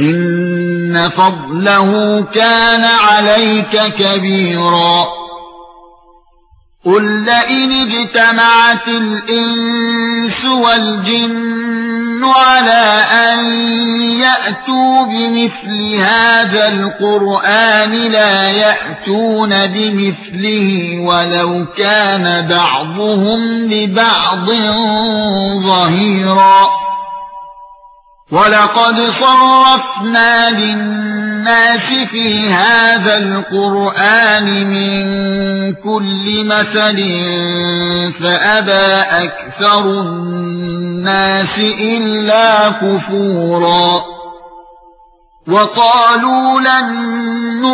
ان فضله كان عليك كبيرا قل لئن اجتمعت الانس والجن على ان ياتوا بمثل هذا القران لا ياتون بمثله ولو كان بعضهم لبعض ظهيرا وَلَقَدْ صَرَّفْنَا لِلنَّاسِ فِي هَذَا الْقُرْآنِ مِنْ كُلِّ مَثَلٍ فَأَبَى أَكْثَرُ النَّاسِ إِلَّا كُفُورًا وقالوا لن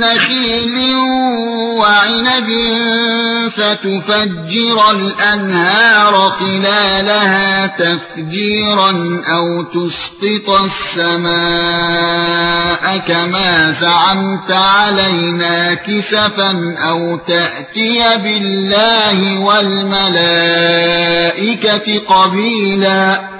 نخيل وعنب فتفجر الأنهار خلالها تفجيرا أو تسقط السماء كما زعمت علينا كسفا أو تأتي بالله والملائكة قبيلا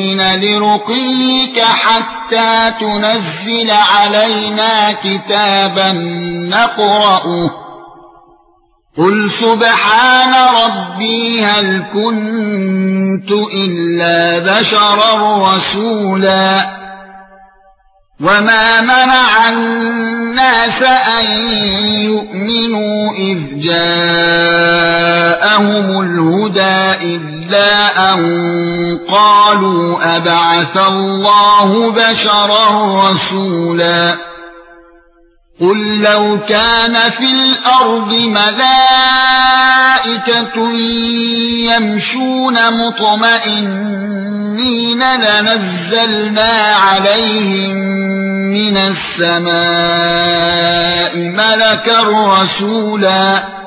نؤمن لرقيك حتى تنزل علينا كتابا نقرأه. قل سبحان ربي هل كنت إلا بشرا رسولا. وما منع الناس أن يؤمنوا إذ جاءهم الهدى إلا ان قالوا ابعث الله بشرا رسولا قُل لَّوْ كَانَ فِي الْأَرْضِ مَلَائِكَةٌ يَمْشُونَ مُطْمَئِنِّينَ لَنَزَّلْنَا عَلَيْهِم مِّنَ السَّمَاءِ مَلَكًا رَّسُولًا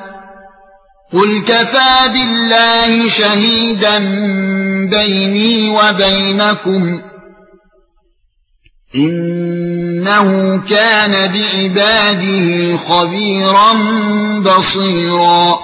قُلْ كَفَى بِاللَّهِ شَهِيدًا بَيْنِي وَبَيْنَكُمْ انه كان بعباده خبيرا بصيرا